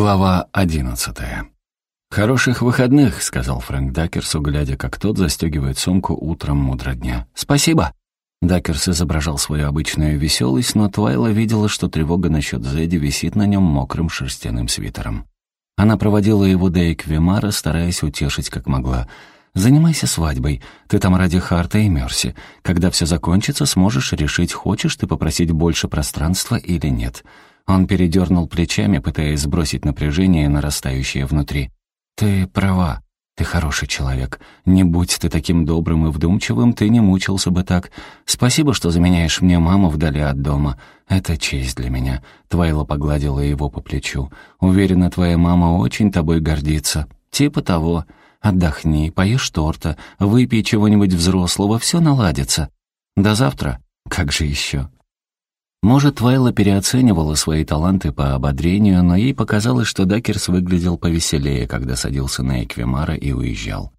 Глава одиннадцатая. «Хороших выходных», — сказал Фрэнк Дакерсу, глядя, как тот застегивает сумку утром мудро дня. «Спасибо». Дакерс изображал свою обычную веселость, но Твайла видела, что тревога насчет Зэдди висит на нем мокрым шерстяным свитером. Она проводила его до Эквимара, стараясь утешить как могла. «Занимайся свадьбой. Ты там ради Харта и Мерси. Когда все закончится, сможешь решить, хочешь ты попросить больше пространства или нет». Он передернул плечами, пытаясь сбросить напряжение, нарастающее внутри. «Ты права. Ты хороший человек. Не будь ты таким добрым и вдумчивым, ты не мучился бы так. Спасибо, что заменяешь мне маму вдали от дома. Это честь для меня». Твайла погладила его по плечу. «Уверена, твоя мама очень тобой гордится. Типа того. Отдохни, поешь торта, выпей чего-нибудь взрослого, все наладится. До завтра. Как же еще?» Может, Вайла переоценивала свои таланты по ободрению, но ей показалось, что Дакерс выглядел повеселее, когда садился на Эквимара и уезжал.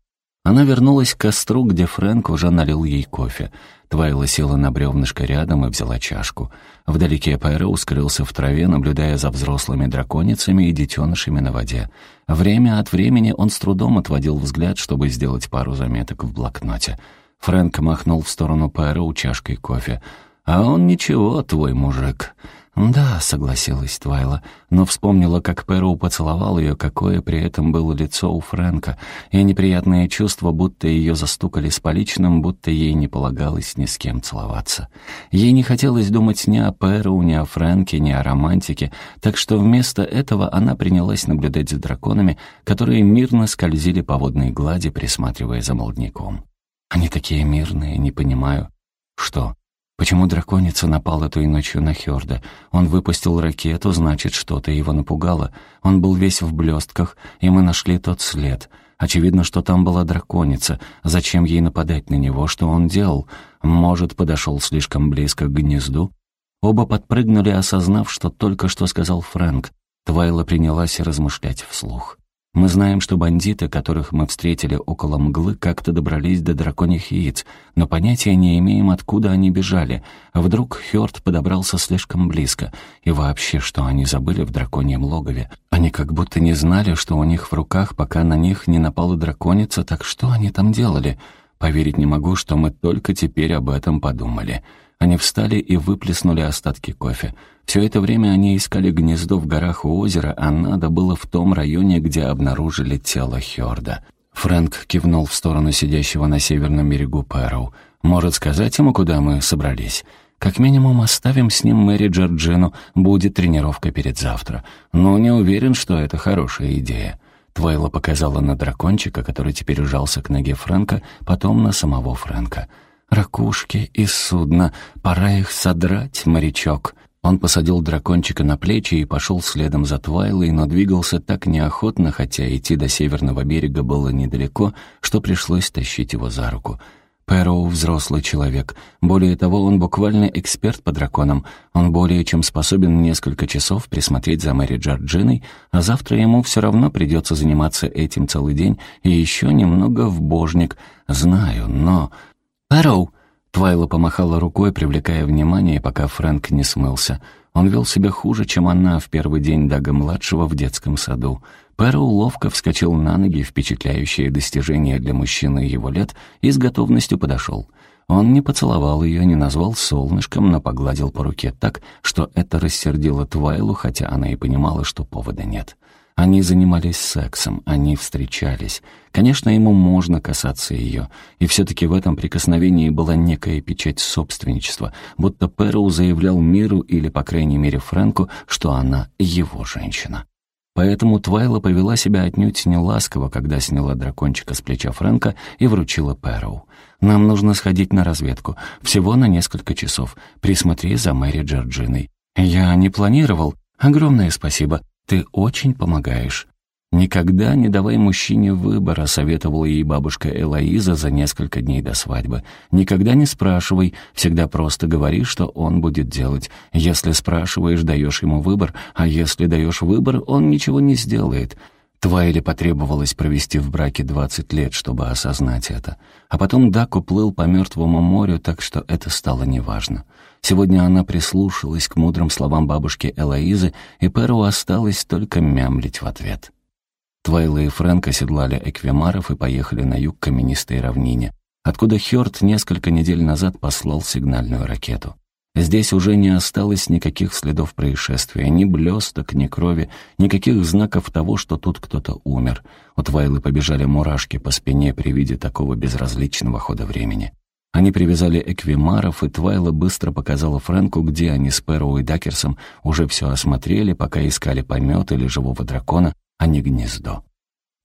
Она вернулась к костру, где Фрэнк уже налил ей кофе. Твайла села на бревнышко рядом и взяла чашку. Вдалеке Пайро ускрылся в траве, наблюдая за взрослыми драконицами и детенышами на воде. Время от времени он с трудом отводил взгляд, чтобы сделать пару заметок в блокноте. Фрэнк махнул в сторону Пайро чашкой кофе — «А он ничего, твой мужик». «Да», — согласилась Твайла, но вспомнила, как Перу поцеловал ее, какое при этом было лицо у Фрэнка, и неприятное чувство, будто ее застукали с поличным, будто ей не полагалось ни с кем целоваться. Ей не хотелось думать ни о Перу, ни о Фрэнке, ни о романтике, так что вместо этого она принялась наблюдать за драконами, которые мирно скользили по водной глади, присматривая за молодняком. «Они такие мирные, не понимаю». «Что?» Почему драконица напала той ночью на Хёрда? Он выпустил ракету, значит, что-то его напугало. Он был весь в блестках, и мы нашли тот след. Очевидно, что там была драконица. Зачем ей нападать на него? Что он делал? Может, подошел слишком близко к гнезду? Оба подпрыгнули, осознав, что только что сказал Фрэнк. Твайла принялась размышлять вслух. Мы знаем, что бандиты, которых мы встретили около мглы, как-то добрались до драконьих яиц, но понятия не имеем, откуда они бежали. А вдруг Хёрд подобрался слишком близко? И вообще, что они забыли в драконьем логове? Они как будто не знали, что у них в руках, пока на них не напала драконица, так что они там делали? Поверить не могу, что мы только теперь об этом подумали. Они встали и выплеснули остатки кофе. Все это время они искали гнездо в горах у озера, а надо было в том районе, где обнаружили тело Хёрда. Фрэнк кивнул в сторону сидящего на северном берегу Пэроу. «Может сказать ему, куда мы собрались?» Как минимум оставим с ним Мэри Джорджину, будет тренировка перед завтра. Но не уверен, что это хорошая идея». Твайла показала на дракончика, который теперь ужался к ноге Фрэнка, потом на самого Фрэнка. «Ракушки из судна, пора их содрать, морячок». Он посадил дракончика на плечи и пошел следом за Твайлой, но двигался так неохотно, хотя идти до северного берега было недалеко, что пришлось тащить его за руку. Пэроу — взрослый человек. Более того, он буквально эксперт по драконам. Он более чем способен несколько часов присмотреть за Мэри Джорджиной, а завтра ему все равно придется заниматься этим целый день и еще немного в божник. Знаю, но... «Пэроу!» Твайла помахала рукой, привлекая внимание, пока Фрэнк не смылся. Он вел себя хуже, чем она в первый день Дага-младшего в детском саду. Пэроу ловко вскочил на ноги, впечатляющее достижение для мужчины его лет, и с готовностью подошел. Он не поцеловал ее, не назвал солнышком, но погладил по руке так, что это рассердило Твайлу, хотя она и понимала, что повода нет. Они занимались сексом, они встречались. Конечно, ему можно касаться ее, и все-таки в этом прикосновении была некая печать собственничества, будто Перл заявлял миру или, по крайней мере, Фрэнку, что она его женщина. Поэтому Твайла повела себя отнюдь не ласково, когда сняла дракончика с плеча Фрэнка и вручила Пэроу. «Нам нужно сходить на разведку. Всего на несколько часов. Присмотри за Мэри Джорджиной». «Я не планировал. Огромное спасибо. Ты очень помогаешь». «Никогда не давай мужчине выбора», — советовала ей бабушка Элоиза за несколько дней до свадьбы. «Никогда не спрашивай, всегда просто говори, что он будет делать. Если спрашиваешь, даешь ему выбор, а если даешь выбор, он ничего не сделает». Твайле потребовалось провести в браке 20 лет, чтобы осознать это. А потом Дак уплыл по Мертвому морю, так что это стало неважно. Сегодня она прислушалась к мудрым словам бабушки Элоизы, и Перу осталось только мямлить в ответ. Твайла и Фрэнк оседлали эквимаров и поехали на юг каменистой равнине, откуда Хёрд несколько недель назад послал сигнальную ракету. Здесь уже не осталось никаких следов происшествия, ни блесток, ни крови, никаких знаков того, что тут кто-то умер. У Твайлы побежали мурашки по спине при виде такого безразличного хода времени. Они привязали эквимаров, и Твайла быстро показала Фрэнку, где они с Пэроу и Дакерсом уже все осмотрели, пока искали помет или живого дракона, а не гнездо.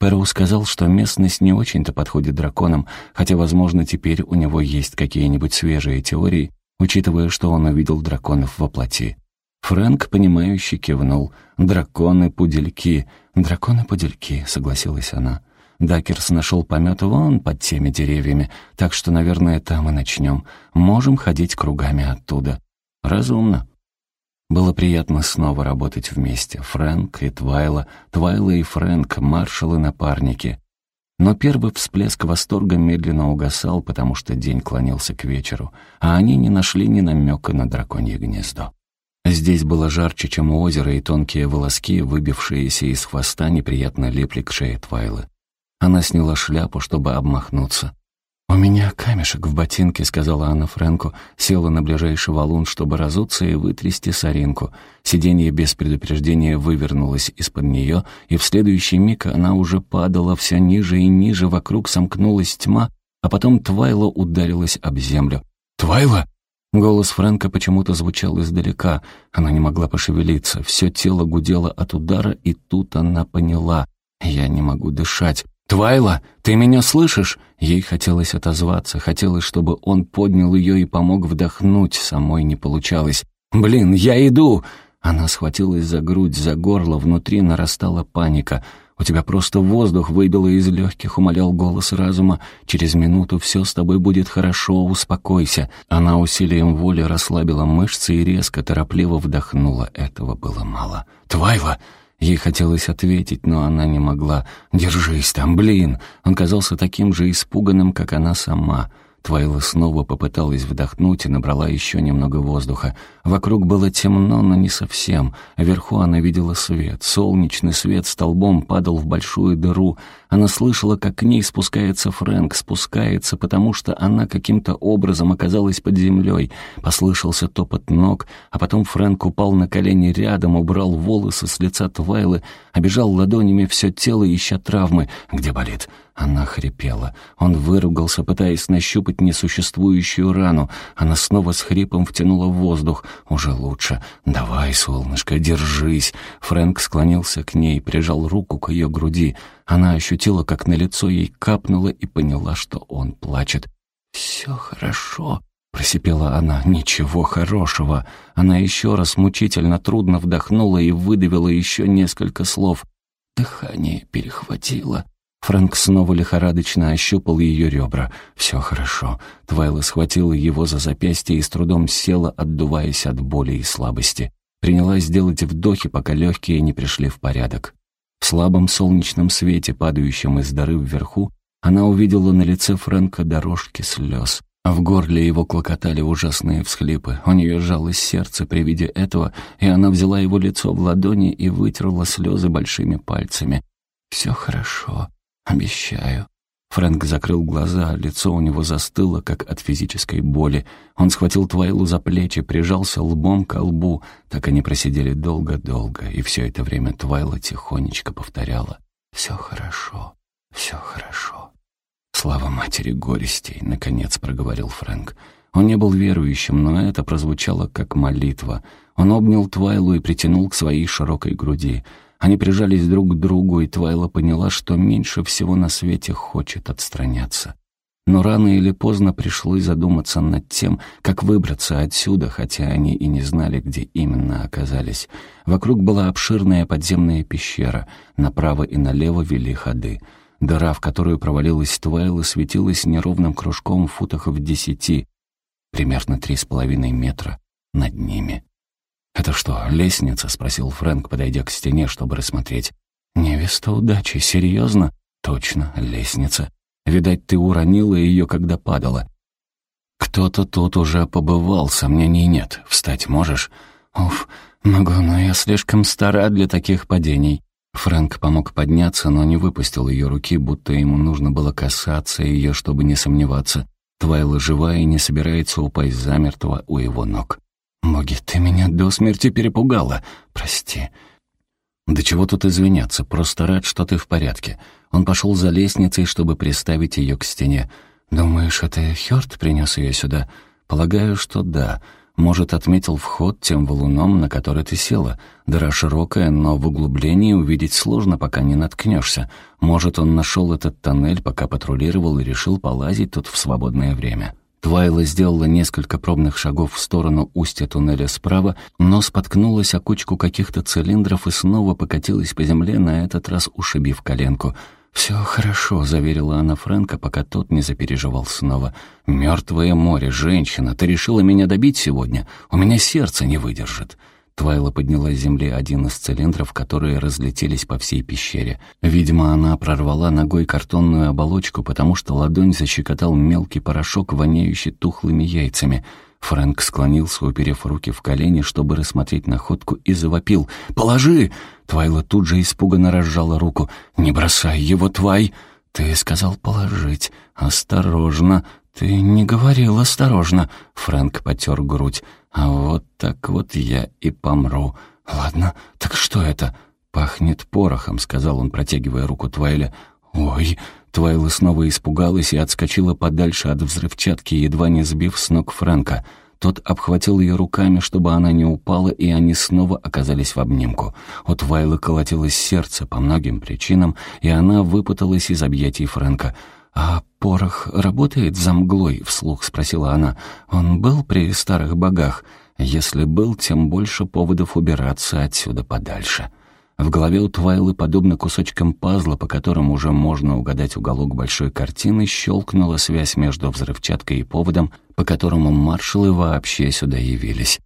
Пэроу сказал, что местность не очень-то подходит драконам, хотя, возможно, теперь у него есть какие-нибудь свежие теории, учитывая, что он увидел драконов во плоти. Фрэнк, понимающе кивнул. «Драконы-пудельки». «Драконы-пудельки», — согласилась она. Дакерс нашел помет вон под теми деревьями, так что, наверное, там и начнем. Можем ходить кругами оттуда. Разумно. Было приятно снова работать вместе. Фрэнк и Твайла, Твайла и Фрэнк, маршалы-напарники. Но первый всплеск восторга медленно угасал, потому что день клонился к вечеру, а они не нашли ни намека на драконье гнездо. Здесь было жарче, чем у озера, и тонкие волоски, выбившиеся из хвоста, неприятно лепли к шее Твайлы. Она сняла шляпу, чтобы обмахнуться. «У меня камешек в ботинке», — сказала она Фрэнку, села на ближайший валун, чтобы разуться и вытрясти соринку. Сиденье без предупреждения вывернулось из-под нее, и в следующий миг она уже падала все ниже и ниже, вокруг сомкнулась тьма, а потом Твайла ударилась об землю. «Твайла!» Голос Фрэнка почему-то звучал издалека. Она не могла пошевелиться, все тело гудело от удара, и тут она поняла. «Я не могу дышать». «Твайла, ты меня слышишь?» Ей хотелось отозваться, хотелось, чтобы он поднял ее и помог вдохнуть, самой не получалось. «Блин, я иду!» Она схватилась за грудь, за горло, внутри нарастала паника. «У тебя просто воздух выбило из легких», — умолял голос разума. «Через минуту все с тобой будет хорошо, успокойся». Она усилием воли расслабила мышцы и резко, торопливо вдохнула. Этого было мало. «Твайла!» Ей хотелось ответить, но она не могла. «Держись там, блин!» Он казался таким же испуганным, как она сама — Твайла снова попыталась вдохнуть и набрала еще немного воздуха. Вокруг было темно, но не совсем. Вверху она видела свет. Солнечный свет столбом падал в большую дыру. Она слышала, как к ней спускается Фрэнк, спускается, потому что она каким-то образом оказалась под землей. Послышался топот ног, а потом Фрэнк упал на колени рядом, убрал волосы с лица Твайлы, обежал ладонями все тело, ища травмы. «Где болит?» Она хрипела. Он выругался, пытаясь нащупать несуществующую рану. Она снова с хрипом втянула воздух. «Уже лучше. Давай, солнышко, держись». Фрэнк склонился к ней, прижал руку к ее груди. Она ощутила, как на лицо ей капнуло и поняла, что он плачет. «Все хорошо», — просипела она. «Ничего хорошего». Она еще раз мучительно трудно вдохнула и выдавила еще несколько слов. Дыхание перехватило. Фрэнк снова лихорадочно ощупал ее ребра. «Все хорошо». Твайла схватила его за запястье и с трудом села, отдуваясь от боли и слабости. Принялась делать вдохи, пока легкие не пришли в порядок. В слабом солнечном свете, падающем из дыры вверху, она увидела на лице Фрэнка дорожки слез. А в горле его клокотали ужасные всхлипы. У нее сжалось сердце при виде этого, и она взяла его лицо в ладони и вытерла слезы большими пальцами. «Все хорошо», «Обещаю». Фрэнк закрыл глаза, лицо у него застыло, как от физической боли. Он схватил Твайлу за плечи, прижался лбом к лбу. Так они просидели долго-долго, и все это время Твайла тихонечко повторяла. «Все хорошо, все хорошо». «Слава матери горестей», — наконец проговорил Фрэнк. Он не был верующим, но это прозвучало как молитва. Он обнял Твайлу и притянул к своей широкой груди — они прижались друг к другу, и Твайла поняла, что меньше всего на свете хочет отстраняться. Но рано или поздно пришлось задуматься над тем, как выбраться отсюда, хотя они и не знали, где именно оказались. Вокруг была обширная подземная пещера, направо и налево вели ходы. Дыра, в которую провалилась Твайла, светилась неровным кружком в футах в десяти, примерно три с половиной метра над ними. «Это что, лестница?» — спросил Фрэнк, подойдя к стене, чтобы рассмотреть. «Невеста удачи, серьезно?» «Точно, лестница. Видать, ты уронила ее, когда падала». Кто-то тут уже побывал, сомнений нет. Встать можешь? Уф, могу, но я слишком стара для таких падений. Фрэнк помог подняться, но не выпустил ее руки, будто ему нужно было касаться ее, чтобы не сомневаться. Твайла жива и не собирается упасть замертво у его ног. «Боги, ты меня до смерти перепугала. Прости». «Да чего тут извиняться, просто рад, что ты в порядке». Он пошел за лестницей, чтобы приставить ее к стене. «Думаешь, это Хёрд принес ее сюда?» «Полагаю, что да. Может, отметил вход тем валуном, на который ты села. Дыра широкая, но в углублении увидеть сложно, пока не наткнешься. Может, он нашел этот тоннель, пока патрулировал и решил полазить тут в свободное время». Твайла сделала несколько пробных шагов в сторону устья туннеля справа, но споткнулась о кучку каких-то цилиндров и снова покатилась по земле, на этот раз ушибив коленку — «Все хорошо», — заверила она Фрэнка, пока тот не запереживал снова. «Мертвое море, женщина, ты решила меня добить сегодня? У меня сердце не выдержит». Твайла подняла с земли один из цилиндров, которые разлетелись по всей пещере. Видимо, она прорвала ногой картонную оболочку, потому что ладонь защекотал мелкий порошок, воняющий тухлыми яйцами. Фрэнк склонился, уперев руки в колени, чтобы рассмотреть находку, и завопил. «Положи!» Твайла тут же испуганно разжала руку. «Не бросай его, Твай!» «Ты сказал положить. Осторожно. Ты не говорил осторожно». Фрэнк потер грудь. «А вот так вот я и помру. Ладно, так что это?» «Пахнет порохом», — сказал он, протягивая руку Твайле. «Ой!» Твайла снова испугалась и отскочила подальше от взрывчатки, едва не сбив с ног Фрэнка. Тот обхватил ее руками, чтобы она не упала, и они снова оказались в обнимку. У Твайлы колотилось сердце по многим причинам, и она выпуталась из объятий Фрэнка. «А порох работает за мглой?» — вслух спросила она. «Он был при старых богах? Если был, тем больше поводов убираться отсюда подальше». В голове у Твайлы, подобно кусочкам пазла, по которым уже можно угадать уголок большой картины, щелкнула связь между взрывчаткой и поводом, по которому маршалы вообще сюда явились.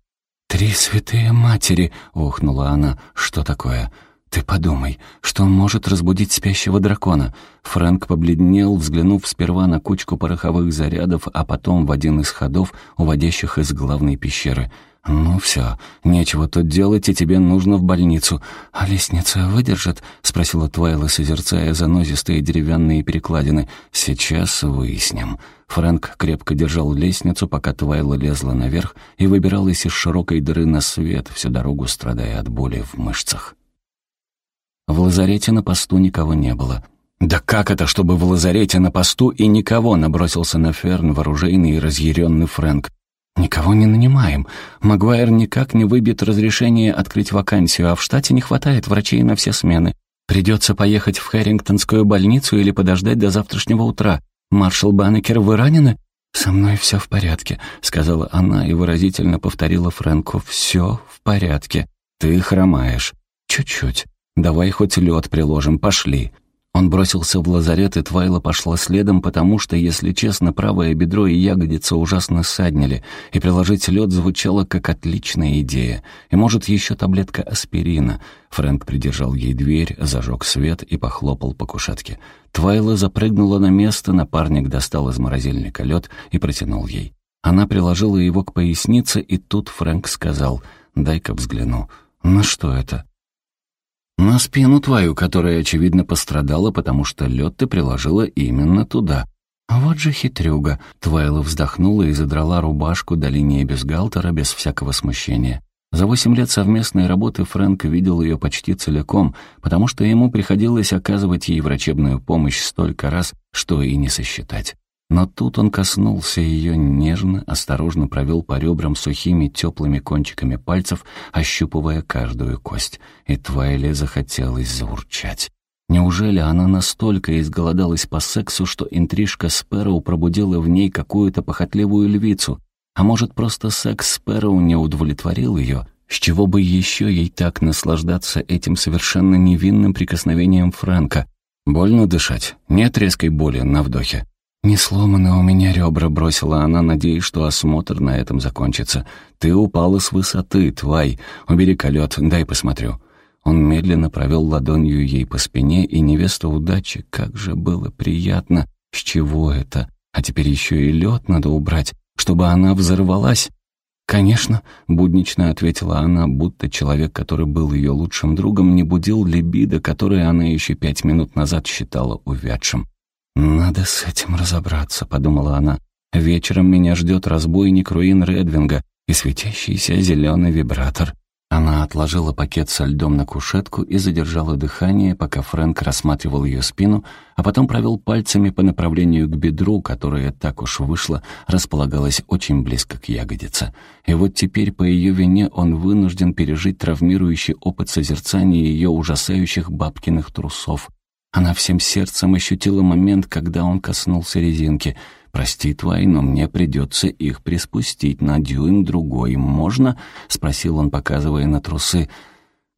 «Три святые матери!» — охнула она. «Что такое?» «Ты подумай, что может разбудить спящего дракона?» Фрэнк побледнел, взглянув сперва на кучку пороховых зарядов, а потом в один из ходов, уводящих из главной пещеры — «Ну все, нечего тут делать, и тебе нужно в больницу. А лестница выдержит?» — спросила Твайла, созерцая занозистые деревянные перекладины. «Сейчас выясним». Фрэнк крепко держал лестницу, пока Твайла лезла наверх и выбиралась из широкой дыры на свет, всю дорогу страдая от боли в мышцах. В лазарете на посту никого не было. «Да как это, чтобы в лазарете на посту и никого?» — набросился на Ферн вооруженный и разъяренный Фрэнк. «Никого не нанимаем. Магуайр никак не выбьет разрешение открыть вакансию, а в штате не хватает врачей на все смены. Придется поехать в Хэрингтонскую больницу или подождать до завтрашнего утра. Маршал Баннекер, вы ранены?» «Со мной все в порядке», — сказала она и выразительно повторила Фрэнку. «Все в порядке. Ты хромаешь. Чуть-чуть. Давай хоть лед приложим, пошли». Он бросился в лазарет, и Твайла пошла следом, потому что, если честно, правое бедро и ягодица ужасно саднили, и приложить лед звучало как отличная идея. И, может, еще таблетка аспирина. Фрэнк придержал ей дверь, зажег свет и похлопал по кушетке. Твайла запрыгнула на место, напарник достал из морозильника лед и протянул ей. Она приложила его к пояснице, и тут Фрэнк сказал «Дай-ка взгляну». «На что это?» На спину твою, которая, очевидно, пострадала, потому что лед ты приложила именно туда. А вот же хитрюга. Твайла вздохнула и задрала рубашку до линии бюстгальтера без всякого смущения. За восемь лет совместной работы Фрэнк видел ее почти целиком, потому что ему приходилось оказывать ей врачебную помощь столько раз, что и не сосчитать. Но тут он коснулся ее нежно, осторожно провел по ребрам сухими теплыми кончиками пальцев, ощупывая каждую кость. И Твайле захотелось заурчать. Неужели она настолько изголодалась по сексу, что интрижка Спэроу пробудила в ней какую-то похотливую львицу? А может, просто секс Спэроу не удовлетворил ее? С чего бы еще ей так наслаждаться этим совершенно невинным прикосновением Фрэнка? Больно дышать? Нет резкой боли на вдохе. «Не сломаны у меня ребра», — бросила она, надеясь, что осмотр на этом закончится. «Ты упала с высоты, твай. Убери колет, дай посмотрю». Он медленно провел ладонью ей по спине, и невеста удачи, как же было приятно. С чего это? А теперь еще и лед надо убрать. Чтобы она взорвалась? «Конечно», — буднично ответила она, будто человек, который был ее лучшим другом, не будил либидо, которое она еще пять минут назад считала увядшим. «Надо с этим разобраться», — подумала она. «Вечером меня ждет разбойник руин Редвинга и светящийся зеленый вибратор. Она отложила пакет со льдом на кушетку и задержала дыхание, пока Фрэнк рассматривал ее спину, а потом провел пальцами по направлению к бедру, которое, так уж вышло, располагалось очень близко к ягодице. И вот теперь по ее вине он вынужден пережить травмирующий опыт созерцания ее ужасающих бабкиных трусов. Она всем сердцем ощутила момент, когда он коснулся резинки — «Прости, Твай, но мне придется их приспустить на дюйм другой. Можно?» — спросил он, показывая на трусы.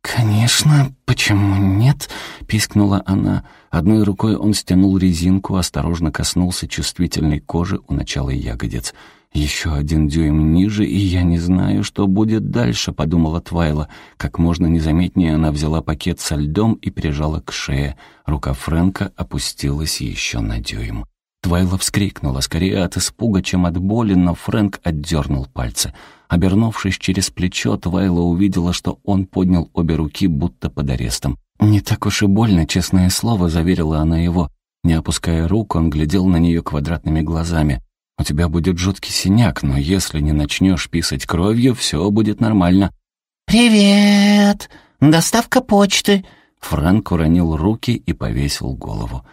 «Конечно, почему нет?» — пискнула она. Одной рукой он стянул резинку, осторожно коснулся чувствительной кожи у начала ягодиц. «Еще один дюйм ниже, и я не знаю, что будет дальше», — подумала Твайла. Как можно незаметнее она взяла пакет со льдом и прижала к шее. Рука Фрэнка опустилась еще на дюйм. Твайла вскрикнула, скорее от испуга, чем от боли, но Фрэнк отдернул пальцы. Обернувшись через плечо, Твайла увидела, что он поднял обе руки, будто под арестом. «Не так уж и больно, честное слово», — заверила она его. Не опуская рук, он глядел на нее квадратными глазами. «У тебя будет жуткий синяк, но если не начнешь писать кровью, все будет нормально». «Привет! Доставка почты!» Фрэнк уронил руки и повесил голову.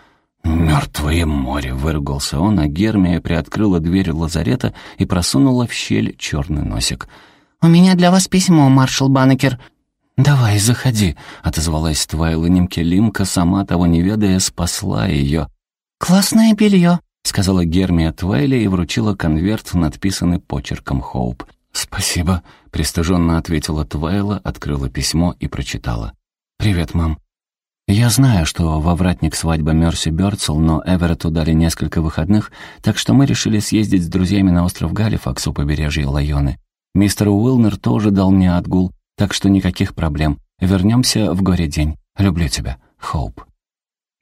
«Мертвое море!» — выругался он, а Гермия приоткрыла дверь лазарета и просунула в щель черный носик. «У меня для вас письмо, маршал Банекер». «Давай, заходи», — отозвалась Твайла Немкелимка, сама того не ведая, спасла ее. «Классное белье», — сказала Гермия Твайле и вручила конверт, надписанный почерком Хоуп. «Спасибо», — пристыженно ответила Твайла, открыла письмо и прочитала. «Привет, мам. Я знаю, что во вратник свадьба Мерси Бёрцел, но Эверетту дали несколько выходных, так что мы решили съездить с друзьями на остров Галифакс у побережья Лайоны. Мистер Уилнер тоже дал мне отгул, так что никаких проблем. Вернемся в горе день. Люблю тебя. Хоуп.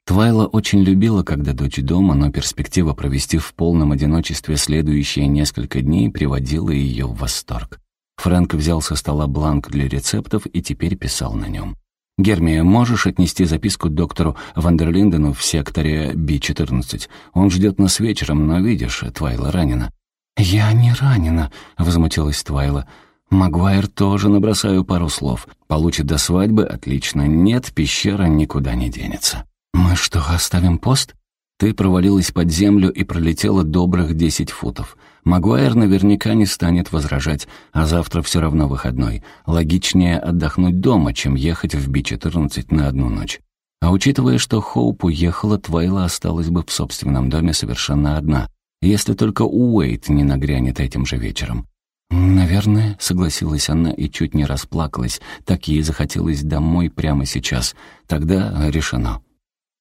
Твайла очень любила, когда дочь дома, но перспектива провести в полном одиночестве следующие несколько дней приводила ее в восторг. Фрэнк взял со стола бланк для рецептов и теперь писал на нем. «Гермия, можешь отнести записку доктору Вандерлиндену в секторе Би-14? Он ждет нас вечером, но, видишь, Твайла ранена». «Я не ранена», — возмутилась Твайла. «Магуайр тоже набросаю пару слов. Получит до свадьбы, отлично. Нет, пещера никуда не денется». «Мы что, оставим пост?» Ты провалилась под землю и пролетела добрых десять футов. Магуайр наверняка не станет возражать, а завтра все равно выходной. Логичнее отдохнуть дома, чем ехать в Би-14 на одну ночь. А учитывая, что Хоуп уехала, Твайла осталась бы в собственном доме совершенно одна, если только Уэйт не нагрянет этим же вечером. «Наверное», — согласилась она и чуть не расплакалась, так ей захотелось домой прямо сейчас. Тогда решено.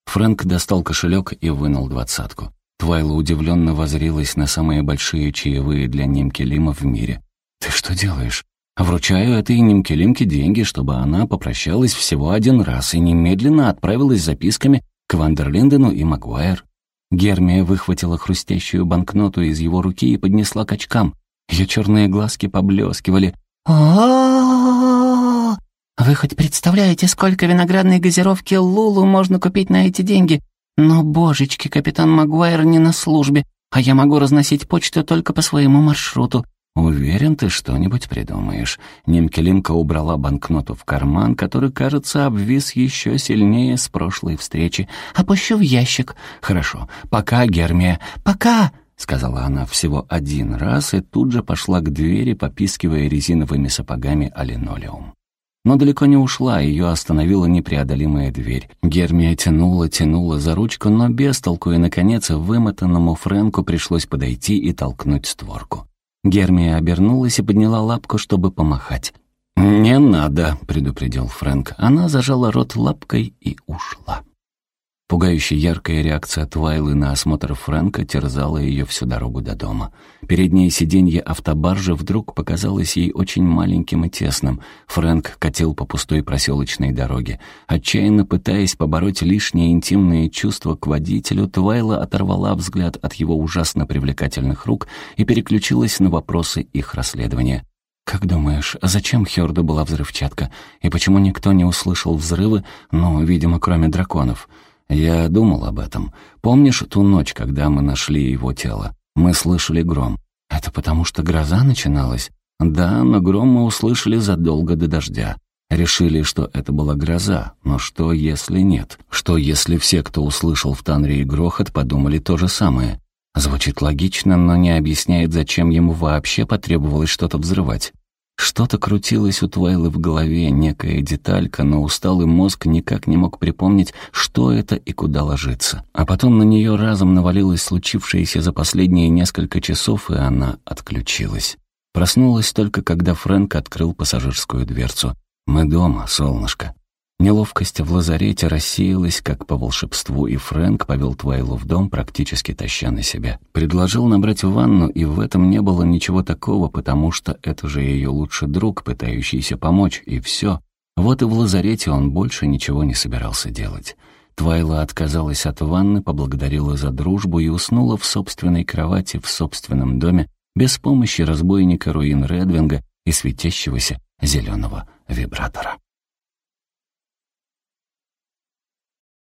Фрэнк достал кошелек и вынул двадцатку. Твайла удивленно возрилась на самые большие чаевые для Нимки Лима в мире. «Ты что делаешь?» «Вручаю этой Нимке Лимке деньги, чтобы она попрощалась всего один раз и немедленно отправилась записками к Вандерлиндену и Магуайр». Гермия выхватила хрустящую банкноту из его руки и поднесла к очкам. Ее черные глазки поблескивали. «О-о-о! Вы хоть представляете, сколько виноградной газировки Лулу можно купить на эти деньги? Но, божечки, капитан Магуайр не на службе, а я могу разносить почту только по своему маршруту. «Уверен, ты что-нибудь придумаешь». Немкелимка убрала банкноту в карман, который, кажется, обвис еще сильнее с прошлой встречи. «Опущу в ящик». «Хорошо. Пока, Гермия». «Пока!» — сказала она всего один раз и тут же пошла к двери, попискивая резиновыми сапогами о линолеум. Но далеко не ушла, ее остановила непреодолимая дверь. Гермия тянула, тянула за ручку, но без толку, и, наконец, вымотанному Фрэнку пришлось подойти и толкнуть створку. Гермия обернулась и подняла лапку, чтобы помахать. «Не надо», — предупредил Фрэнк. Она зажала рот лапкой и ушла. Пугающая яркая реакция Твайлы на осмотр Фрэнка терзала ее всю дорогу до дома. Переднее сиденье автобаржи вдруг показалось ей очень маленьким и тесным. Фрэнк катил по пустой проселочной дороге. Отчаянно пытаясь побороть лишние интимные чувства к водителю, Твайла оторвала взгляд от его ужасно привлекательных рук и переключилась на вопросы их расследования. «Как думаешь, а зачем Хёрду была взрывчатка? И почему никто не услышал взрывы, ну, видимо, кроме драконов?» Я думал об этом. Помнишь ту ночь, когда мы нашли его тело? Мы слышали гром. Это потому, что гроза начиналась? Да, но гром мы услышали задолго до дождя. Решили, что это была гроза, но что, если нет? Что, если все, кто услышал в Танрии грохот, подумали то же самое? Звучит логично, но не объясняет, зачем ему вообще потребовалось что-то взрывать. Что-то крутилось у Твайлы в голове, некая деталька, но усталый мозг никак не мог припомнить, что это и куда ложиться. А потом на нее разом навалилось случившееся за последние несколько часов, и она отключилась. Проснулась только, когда Фрэнк открыл пассажирскую дверцу. «Мы дома, солнышко». Неловкость в лазарете рассеялась, как по волшебству, и Фрэнк повел Твайлу в дом, практически таща на себя. Предложил набрать ванну, и в этом не было ничего такого, потому что это же ее лучший друг, пытающийся помочь, и все. Вот и в лазарете он больше ничего не собирался делать. Твайла отказалась от ванны, поблагодарила за дружбу и уснула в собственной кровати в собственном доме без помощи разбойника Руин Редвинга и светящегося зеленого вибратора.